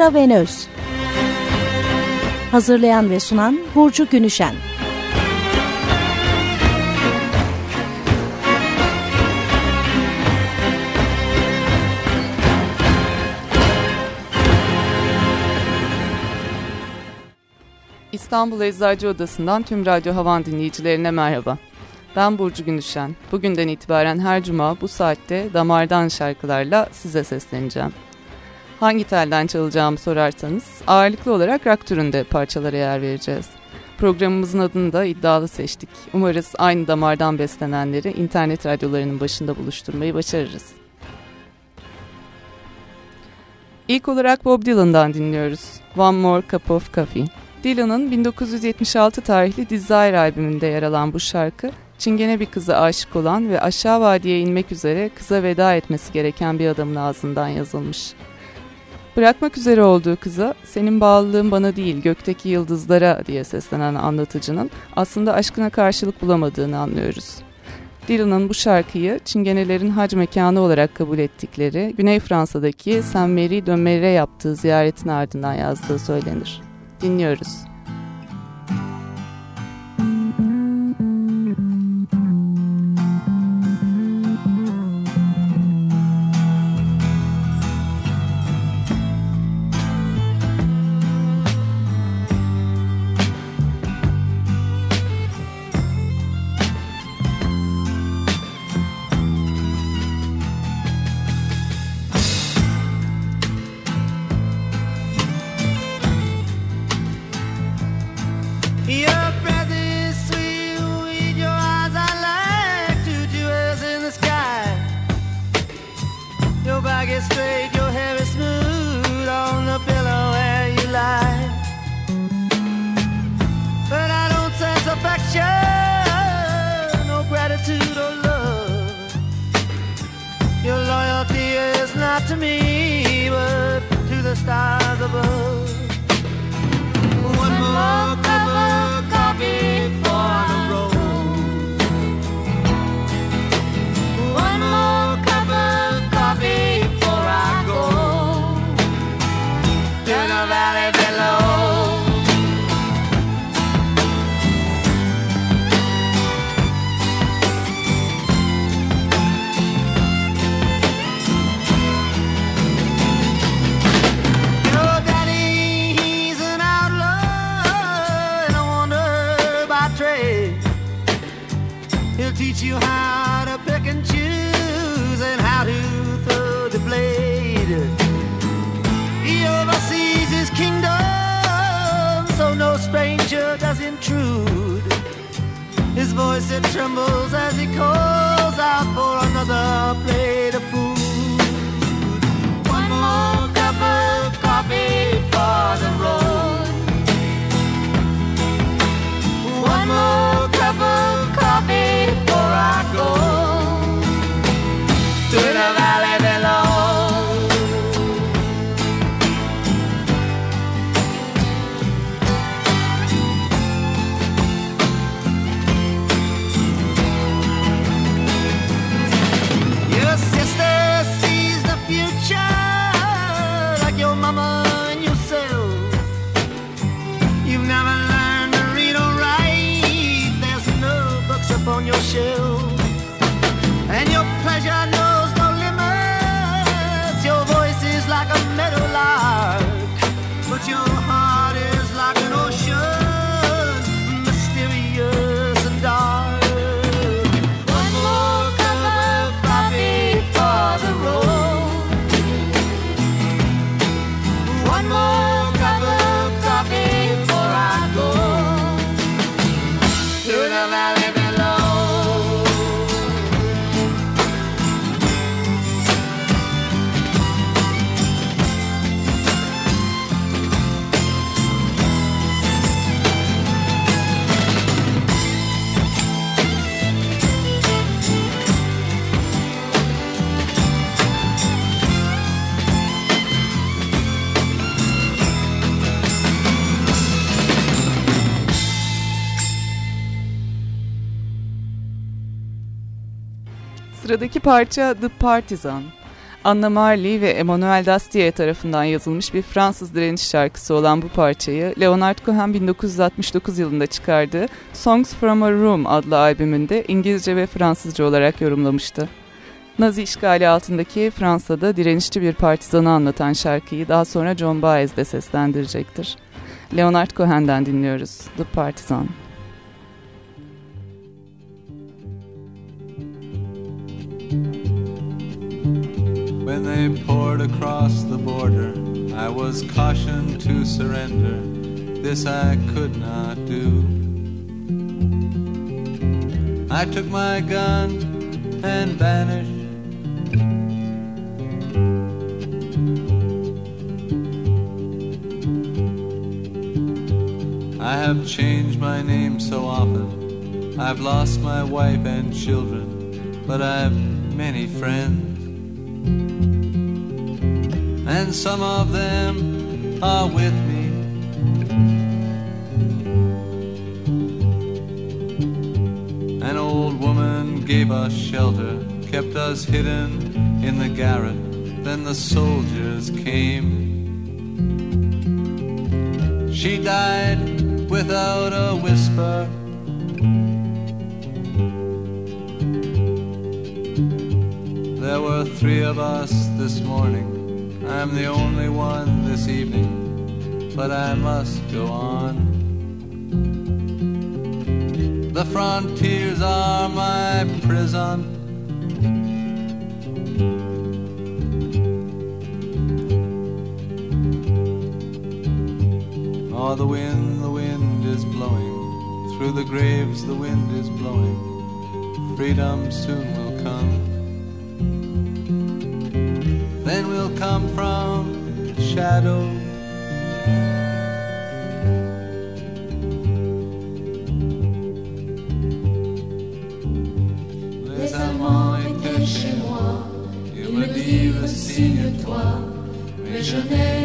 intravenöz. Hazırlayan ve sunan Burcu Günüşen. İstanbul Eczacı Odası'ndan tüm Radyo Havan dinleyicilerine merhaba. Ben Burcu Günüşen. Bugünden itibaren her cuma bu saatte damardan şarkılarla size sesleneceğim. Hangi telden çalacağımı sorarsanız ağırlıklı olarak rock türünde parçalara yer vereceğiz. Programımızın adını da iddialı seçtik. Umarız aynı damardan beslenenleri internet radyolarının başında buluşturmayı başarırız. İlk olarak Bob Dylan'dan dinliyoruz. One More Cup of Coffee. Dylan'ın 1976 tarihli Desire albümünde yer alan bu şarkı, çingene bir kıza aşık olan ve aşağı vadiye inmek üzere kıza veda etmesi gereken bir adamın ağzından yazılmış. Bırakmak üzere olduğu kıza senin bağlılığın bana değil gökteki yıldızlara diye seslenen anlatıcının aslında aşkına karşılık bulamadığını anlıyoruz. Dylan'ın bu şarkıyı çingenelerin hac mekanı olarak kabul ettikleri Güney Fransa'daki Saint Marie de Maire yaptığı ziyaretin ardından yazdığı söylenir. Dinliyoruz. Sıradaki parça The Partisan. Anna Marley ve Emmanuel Dastier tarafından yazılmış bir Fransız direniş şarkısı olan bu parçayı Leonard Cohen 1969 yılında çıkardığı Songs from a Room adlı albümünde İngilizce ve Fransızca olarak yorumlamıştı. Nazi işgali altındaki Fransa'da direnişçi bir partizanı anlatan şarkıyı daha sonra John Baez de seslendirecektir. Leonard Cohen'den dinliyoruz The Partisan. Across the border, I was cautioned to surrender. This I could not do. I took my gun and vanished. I have changed my name so often. I've lost my wife and children, but I've many friends and some of them are with me. An old woman gave us shelter, kept us hidden in the garret. Then the soldiers came. She died without a whisper. There were three of us this morning I'm the only one this evening, but I must go on. The frontiers are my prison. Oh, the wind, the wind is blowing. Through the graves, the wind is blowing. Freedom soon will come. Come from the shadow. Les amants étaient chez moi, ils me dirent signe-toi, mais je n'ai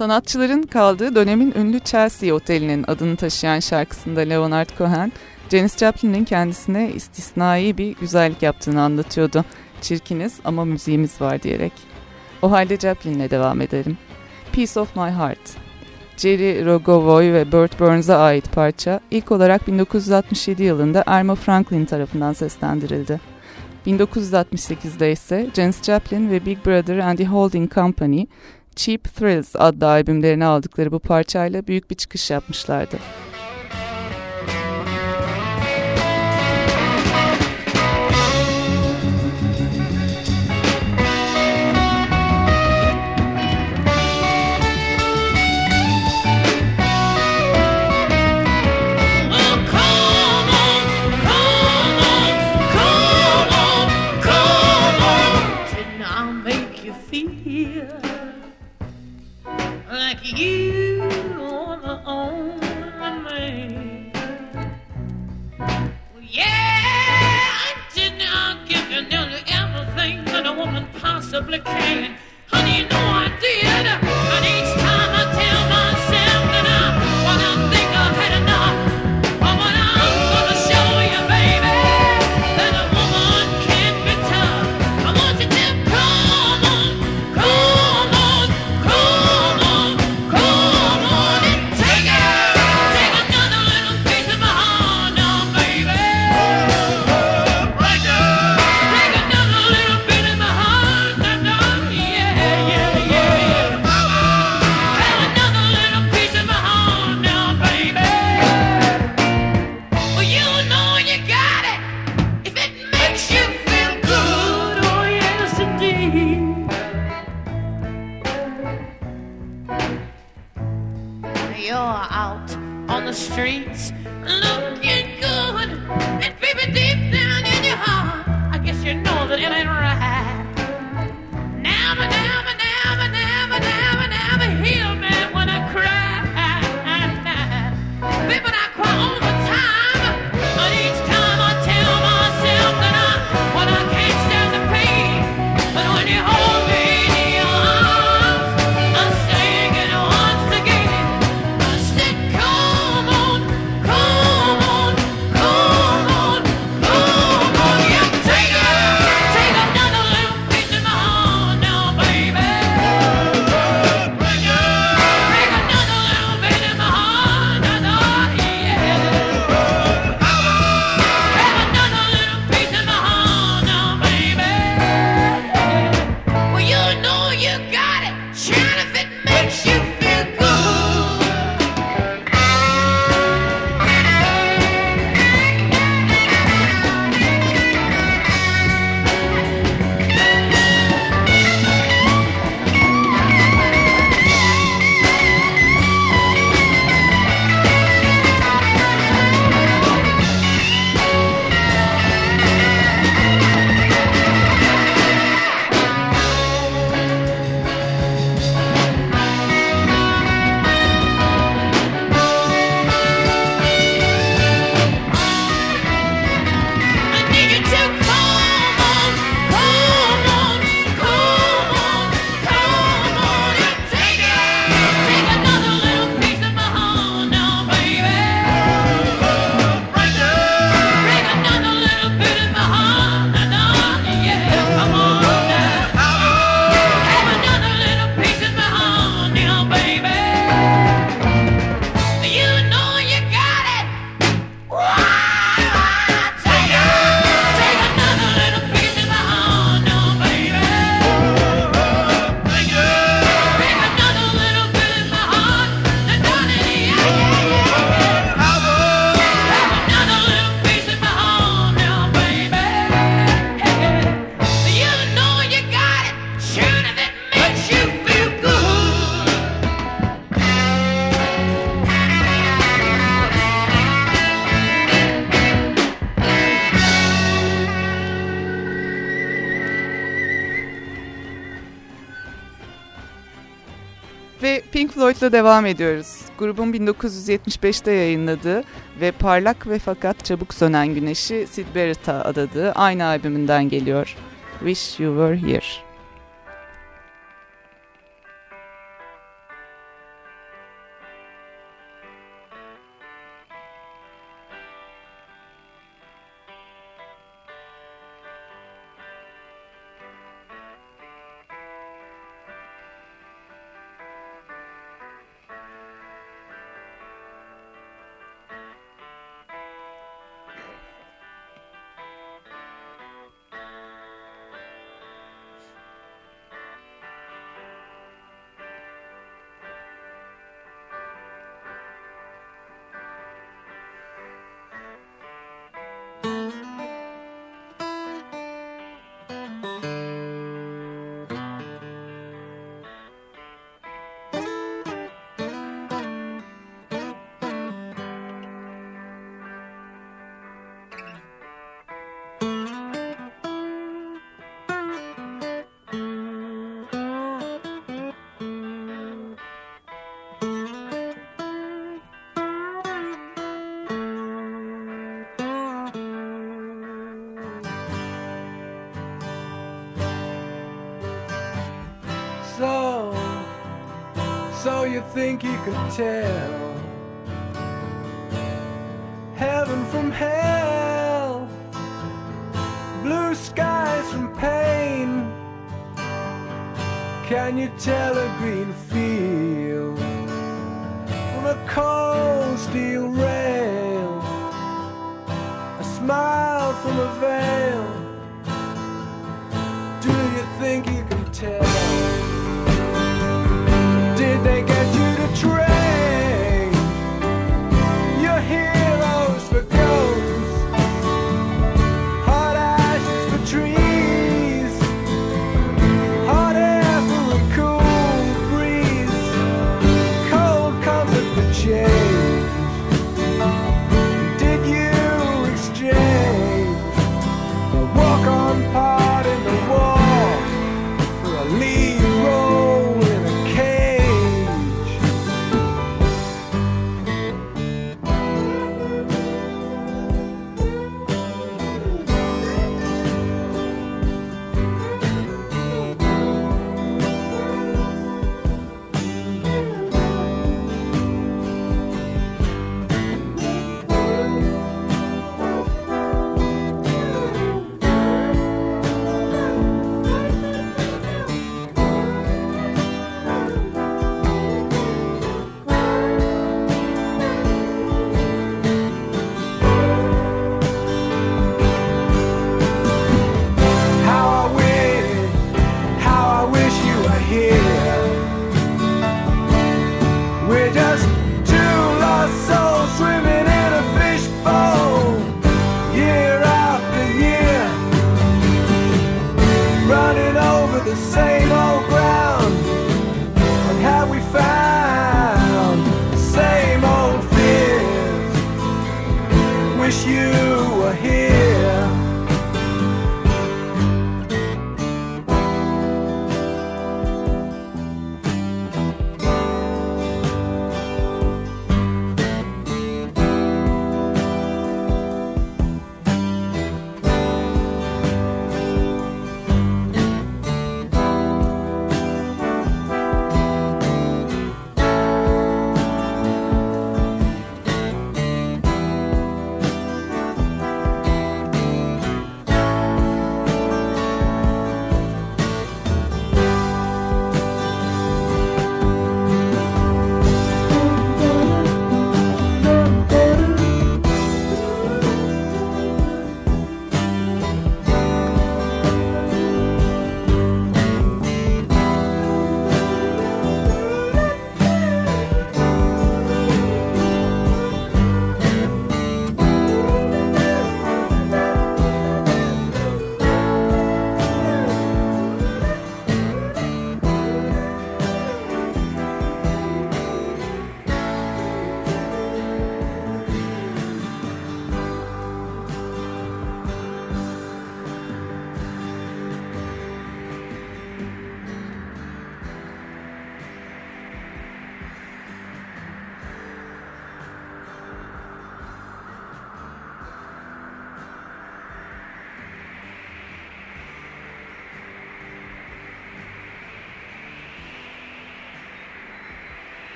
Sanatçıların kaldığı dönemin ünlü Chelsea Oteli'nin adını taşıyan şarkısında Leonard Cohen, Janis Joplin'in kendisine istisnai bir güzellik yaptığını anlatıyordu. Çirkiniz ama müziğimiz var diyerek. O halde Joplin'le devam edelim. Piece of My Heart. Jerry Rogovoy ve Burt Burns'a ait parça ilk olarak 1967 yılında Erma Franklin tarafından seslendirildi. 1968'de ise Janis Joplin ve Big Brother and the Holding Company Cheap Thrills adlı albümlerini aldıkları bu parçayla büyük bir çıkış yapmışlardı. Everything that a woman possibly can? Honey, you know I did. And each Açık'ta devam ediyoruz. Grubun 1975'te yayınladığı ve parlak ve fakat çabuk sönen güneşi Sid Barrett'a adadığı aynı albümünden geliyor. Wish You Were Here. think you could tell heaven from hell, blue skies from pain? Can you tell a green?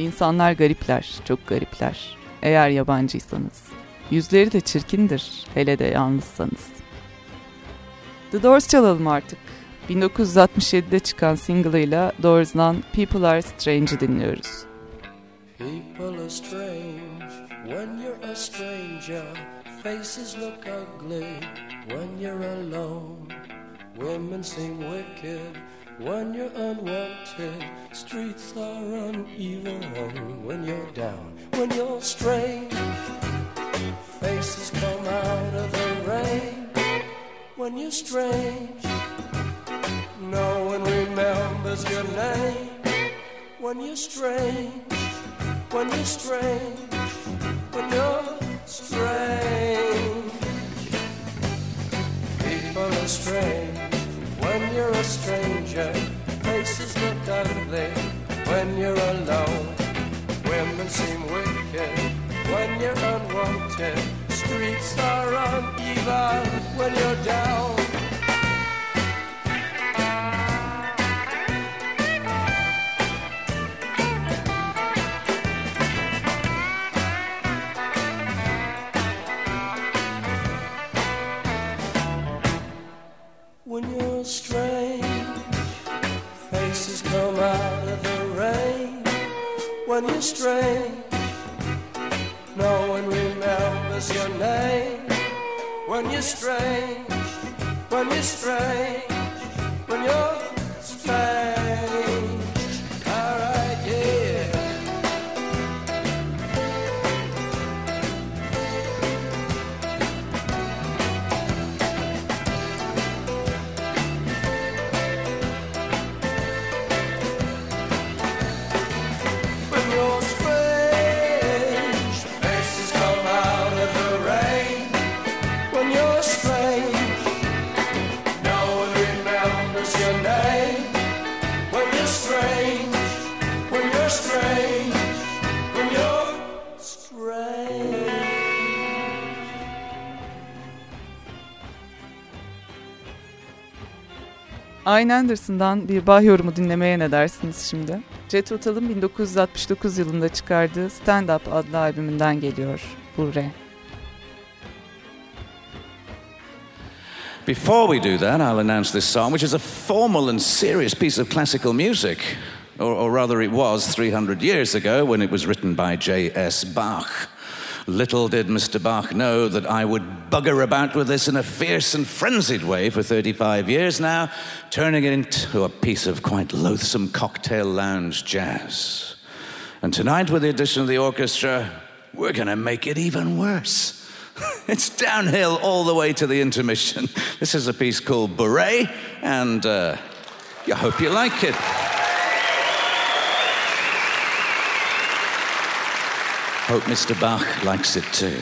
İnsanlar garipler, çok garipler. Eğer yabancıysanız. Yüzleri de çirkindir, hele de yalnızsanız. The Doors çalalım artık. 1967'de çıkan single'ıyla Doors'dan People Are Strange'i dinliyoruz. When you're alone. Women seem wicked when you're unwanted. Streets are uneven when you're down. When you're strange, when you're strange, Ian Anderson'dan bir bah yorumu dinlemeye ne dersiniz şimdi? Jet Rotal'ın 1969 yılında çıkardığı Stand Up adlı albümünden geliyor bu re. Before we do that, I'll announce this song, which is a formal and serious piece of classical music. Or, or rather, it was 300 years ago when it was written by J.S. Bach. Little did Mr. Bach know that I would bugger about with this in a fierce and frenzied way for 35 years now, turning it into a piece of quite loathsome cocktail lounge jazz. And tonight, with the addition of the orchestra, we're going to make it even worse. it's downhill all the way to the intermission. This is a piece called Beret, and uh, I hope you like it. Hope Mr. Bach likes it too.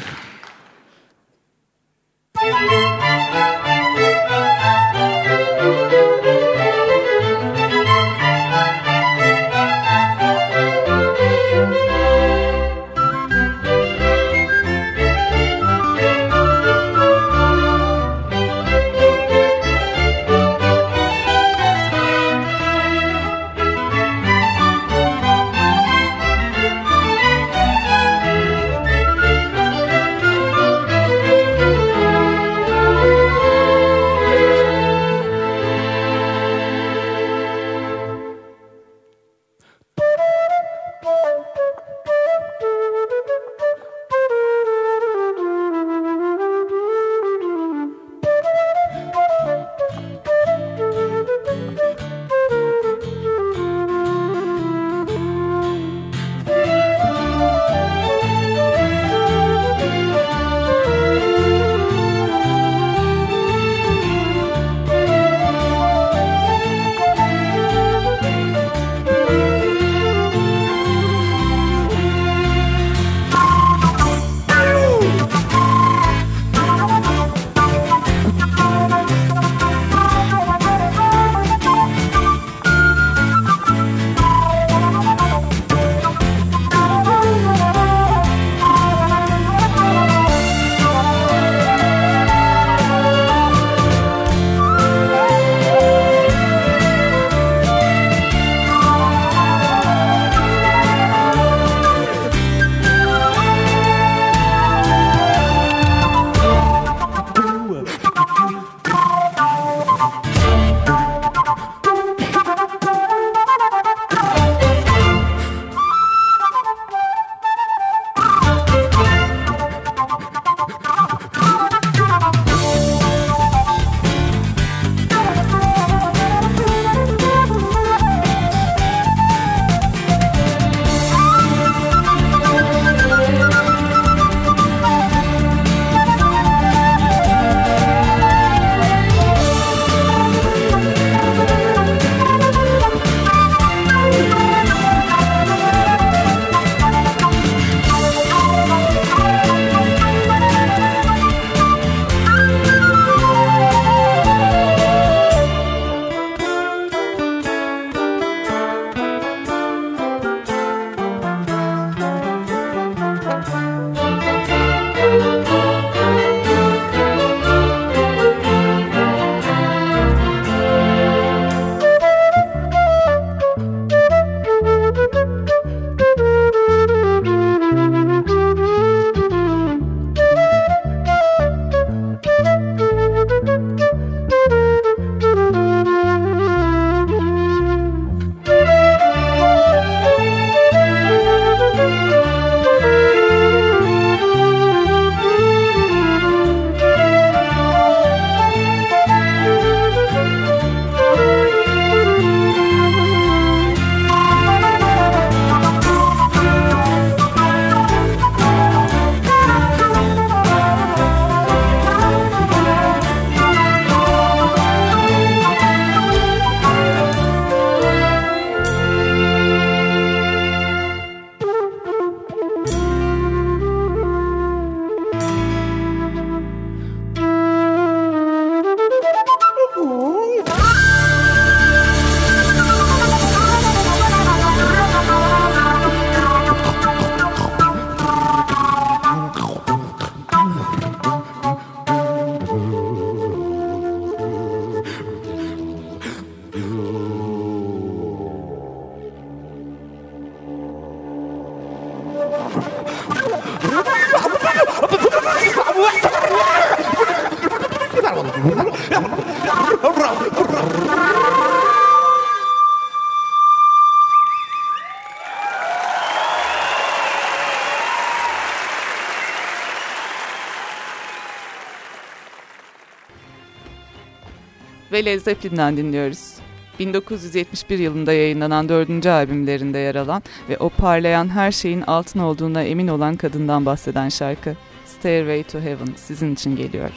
Ve Led Zeppelin'den dinliyoruz. 1971 yılında yayınlanan dördüncü albümlerinde yer alan ve o parlayan her şeyin altın olduğuna emin olan kadından bahseden şarkı. Stairway to Heaven sizin için geliyor.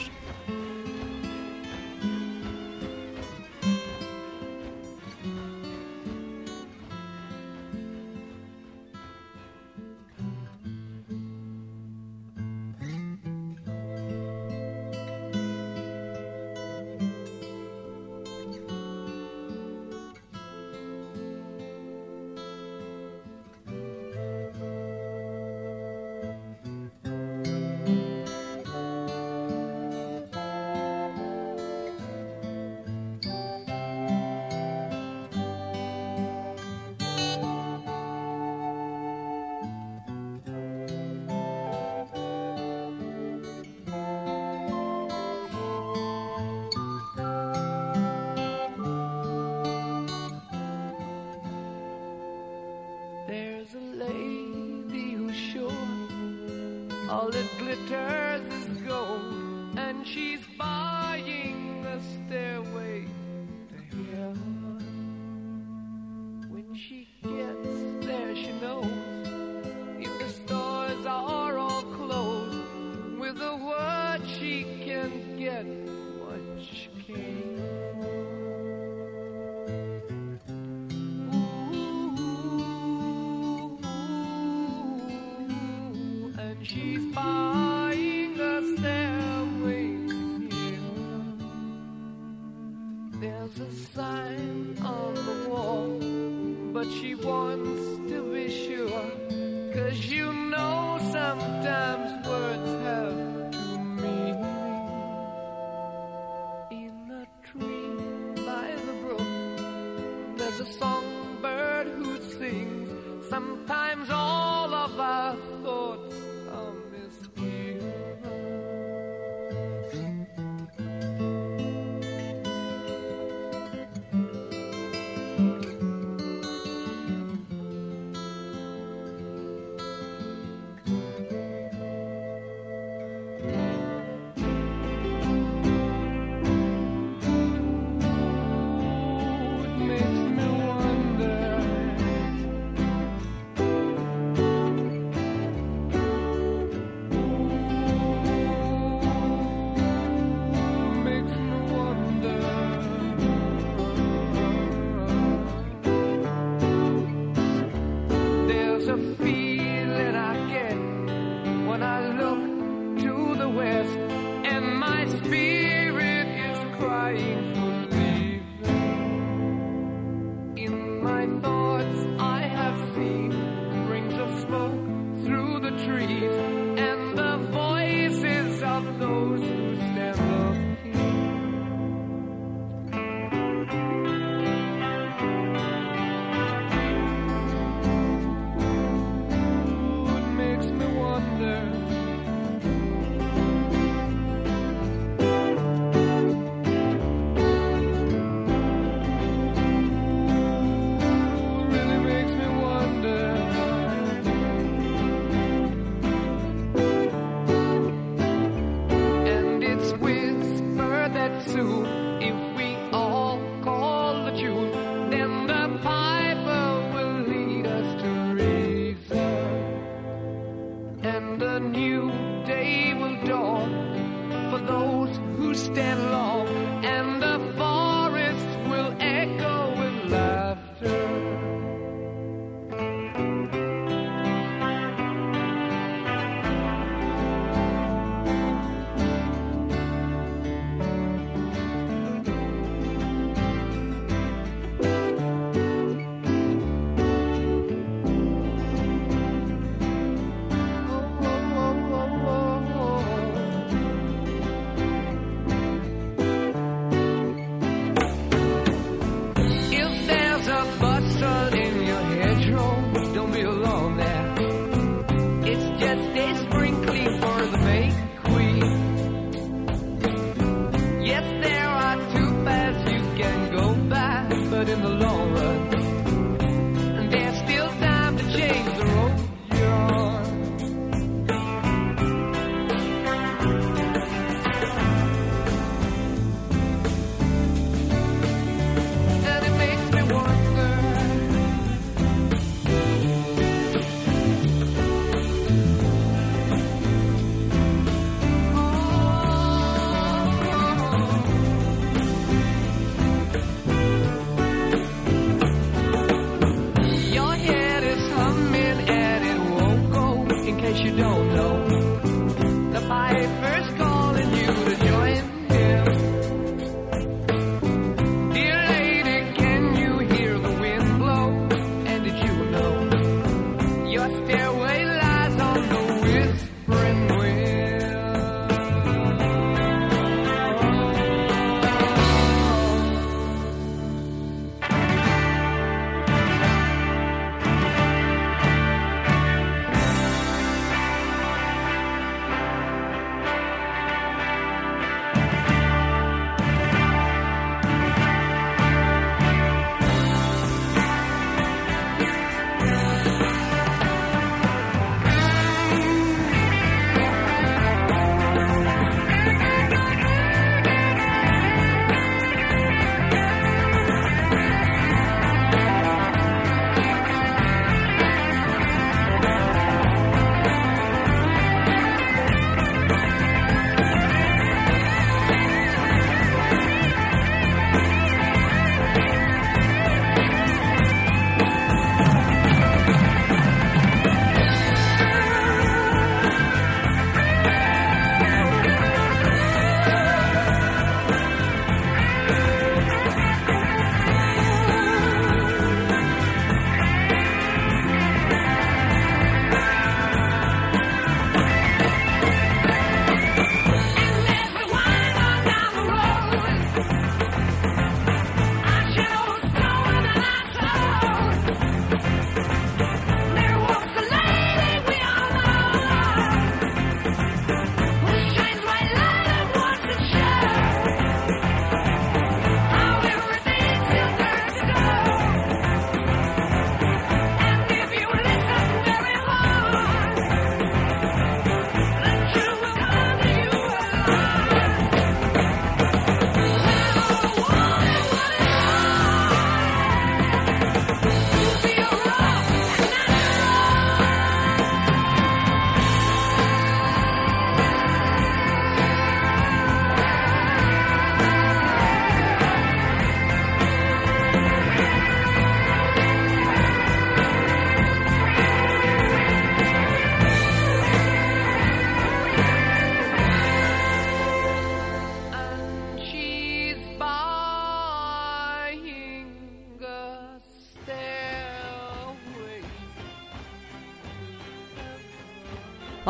Stand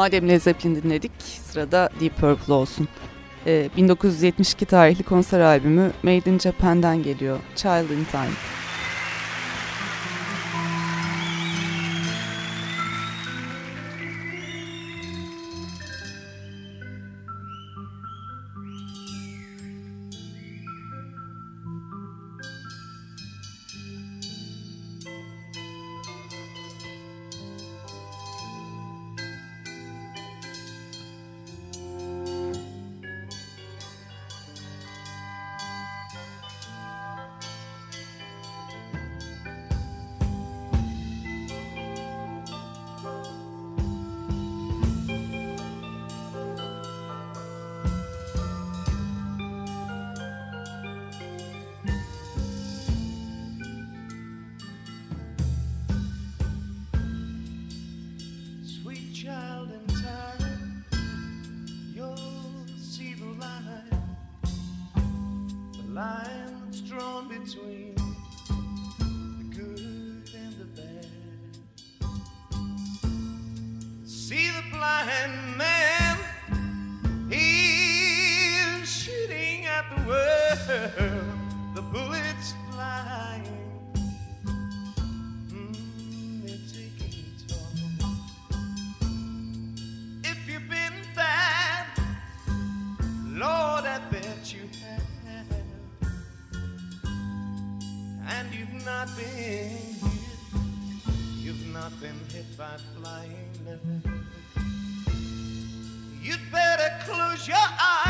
Madem Led Zeppelin dinledik, sırada Deep Purple olsun. Ee, 1972 tarihli konser albümü Made in Japan'den geliyor. Child in Time. Blind man, he's shooting at the world, the bullets flying. Mm, they're taking it all. If you've been bad, Lord, I bet you have. And you've not been you've not been hit close your eyes,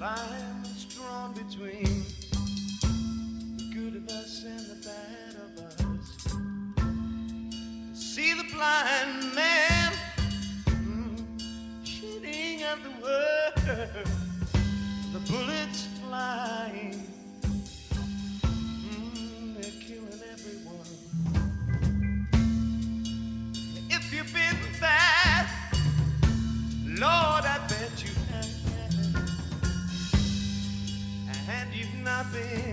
line is drawn between the good of us and the bad of us. See the blind man mm, shooting at the world, the bullets happy.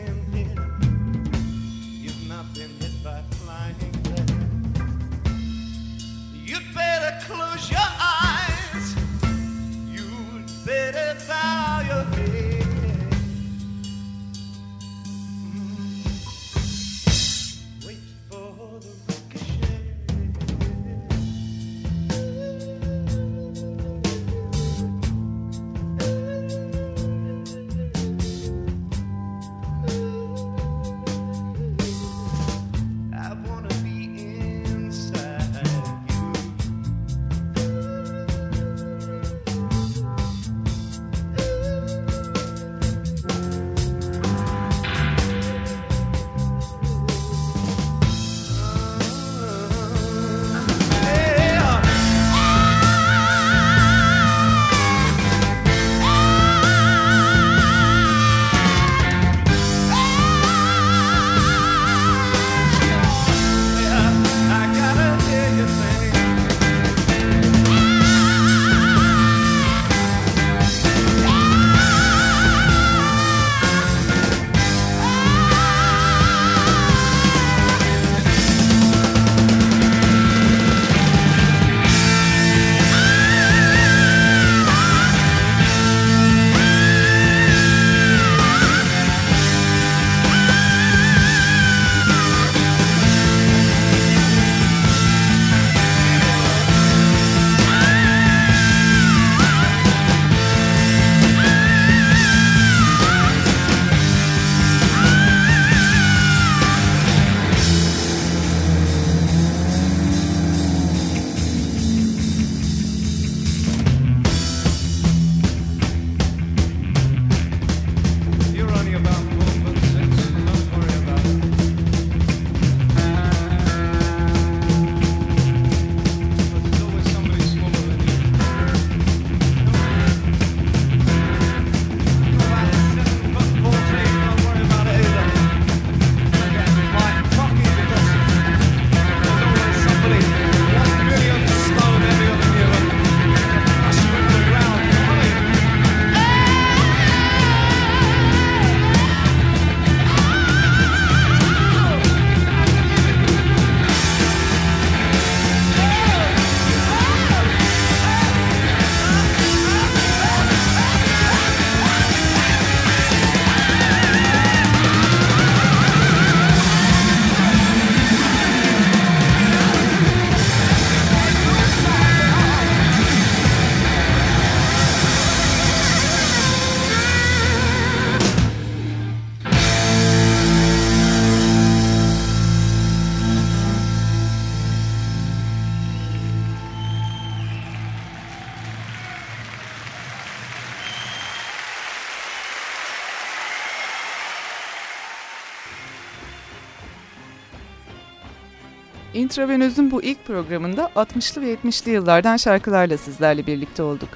Intravenöz'ün bu ilk programında 60'lı ve 70'li yıllardan şarkılarla sizlerle birlikte olduk.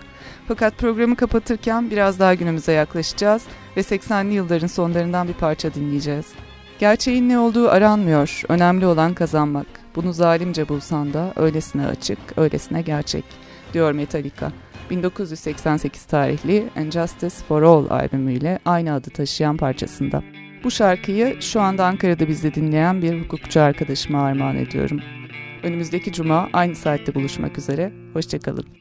Fakat programı kapatırken biraz daha günümüze yaklaşacağız ve 80'li yılların sonlarından bir parça dinleyeceğiz. Gerçeğin ne olduğu aranmıyor, önemli olan kazanmak. Bunu zalimce bulsan da öylesine açık, öylesine gerçek, diyor Metallica. 1988 tarihli And Justice for All albümüyle aynı adı taşıyan parçasında. Bu şarkıyı şu anda Ankara'da bizde dinleyen bir hukukçu arkadaşıma armağan ediyorum. Önümüzdeki cuma aynı saatte buluşmak üzere. Hoşçakalın.